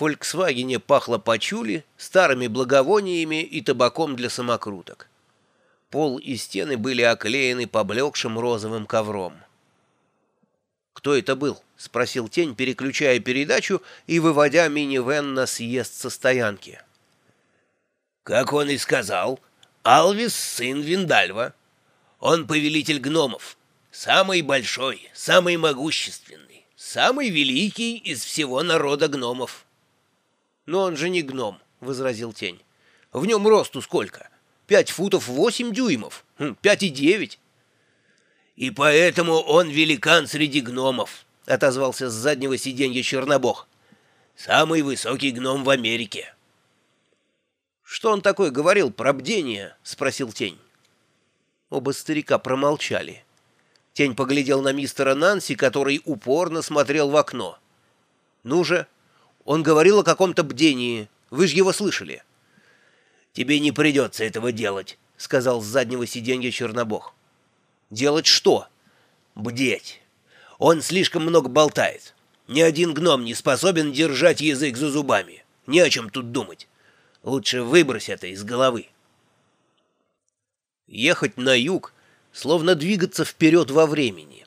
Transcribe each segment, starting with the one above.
«Фольксвагене» пахло пачули, старыми благовониями и табаком для самокруток. Пол и стены были оклеены поблекшим розовым ковром. «Кто это был?» — спросил Тень, переключая передачу и выводя минивэн на съезд со стоянки. «Как он и сказал, Алвис — сын Виндальва. Он повелитель гномов, самый большой, самый могущественный, самый великий из всего народа гномов». «Но он же не гном», — возразил Тень. «В нем росту сколько? Пять футов восемь дюймов, хм, пять и девять». «И поэтому он великан среди гномов», — отозвался с заднего сиденья Чернобог. «Самый высокий гном в Америке». «Что он такое говорил про бдение?» — спросил Тень. Оба старика промолчали. Тень поглядел на мистера Нанси, который упорно смотрел в окно. «Ну же, он говорил о каком-то бдении. Вы же его слышали». «Тебе не придется этого делать», — сказал с заднего сиденья Чернобог. «Делать что?» «Бдеть. Он слишком много болтает. Ни один гном не способен держать язык за зубами. Не о чем тут думать. Лучше выбрось это из головы». Ехать на юг, словно двигаться вперед во времени.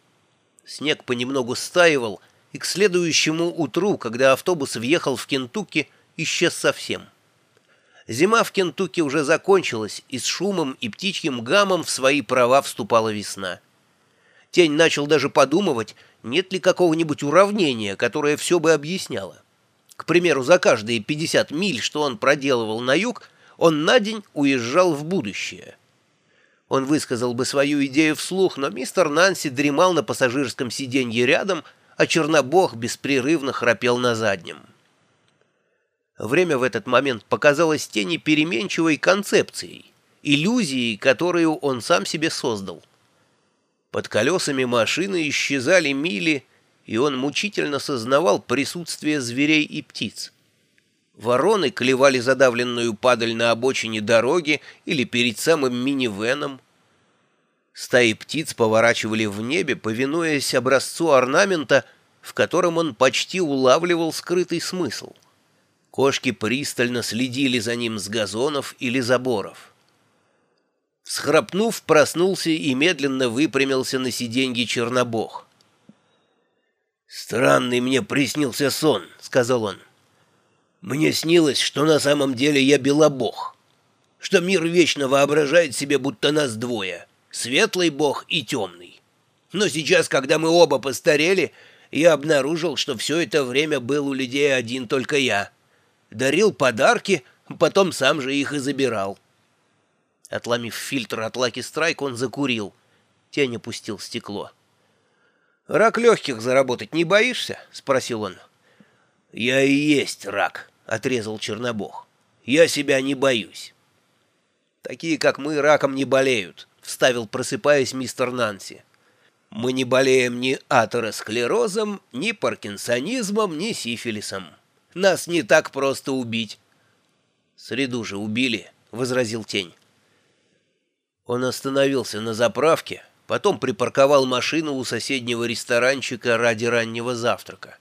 Снег понемногу стаивал, и к следующему утру, когда автобус въехал в Кентукки, исчез совсем. Зима в Кентукки уже закончилась, и с шумом и птичьим гамом в свои права вступала весна. Тень начал даже подумывать, нет ли какого-нибудь уравнения, которое все бы объясняло. К примеру, за каждые 50 миль, что он проделывал на юг, он на день уезжал в будущее. Он высказал бы свою идею вслух, но мистер Нанси дремал на пассажирском сиденье рядом, а Чернобог беспрерывно храпел на заднем. Время в этот момент показалось тени переменчивой концепцией, иллюзией, которую он сам себе создал. Под колесами машины исчезали мили, и он мучительно сознавал присутствие зверей и птиц. Вороны клевали задавленную падаль на обочине дороги или перед самым минивеном. Стаи птиц поворачивали в небе, повинуясь образцу орнамента, в котором он почти улавливал скрытый смысл. Кошки пристально следили за ним с газонов или заборов. Схрапнув, проснулся и медленно выпрямился на сиденье Чернобог. «Странный мне приснился сон», — сказал он. «Мне снилось, что на самом деле я белобог, что мир вечно воображает себе, будто нас двое — светлый бог и темный. Но сейчас, когда мы оба постарели, я обнаружил, что все это время был у людей один только я. Дарил подарки, потом сам же их и забирал. Отломив фильтр от Лаки Страйк, он закурил. Тень опустил стекло. «Рак легких заработать не боишься?» — спросил он. «Я и есть рак», — отрезал Чернобог. «Я себя не боюсь». «Такие, как мы, раком не болеют», — вставил, просыпаясь, мистер Нанси. «Мы не болеем ни атеросклерозом, ни паркинсонизмом, ни сифилисом. Нас не так просто убить». «Среду же убили», — возразил Тень. Он остановился на заправке, потом припарковал машину у соседнего ресторанчика ради раннего завтрака.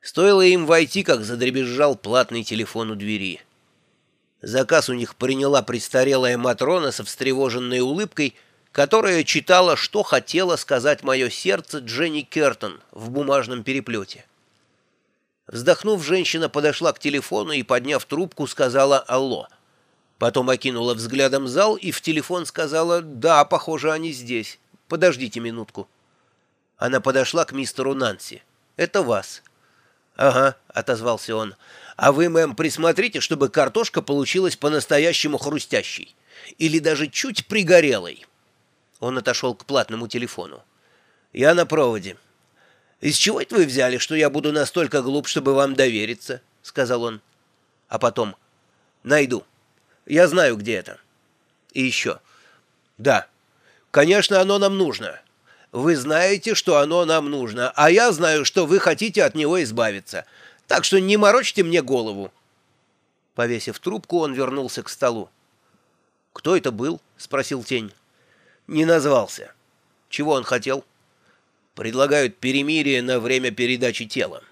Стоило им войти, как задребезжал платный телефон у двери. Заказ у них приняла престарелая Матрона со встревоженной улыбкой, которая читала, что хотела сказать мое сердце Дженни Кертон в бумажном переплете. Вздохнув, женщина подошла к телефону и, подняв трубку, сказала «Алло». Потом окинула взглядом зал и в телефон сказала «Да, похоже, они здесь. Подождите минутку». Она подошла к мистеру Нанси. «Это вас». «Ага», — отозвался он. А вы, мэм, присмотрите, чтобы картошка получилась по-настоящему хрустящей. Или даже чуть пригорелой. Он отошел к платному телефону. Я на проводе. «Из чего это вы взяли, что я буду настолько глуп, чтобы вам довериться?» — сказал он. А потом. «Найду. Я знаю, где это». И еще. «Да. Конечно, оно нам нужно. Вы знаете, что оно нам нужно, а я знаю, что вы хотите от него избавиться. Так что не морочьте мне голову. Повесив трубку, он вернулся к столу. «Кто это был?» — спросил тень. «Не назвался. Чего он хотел?» «Предлагают перемирие на время передачи тела».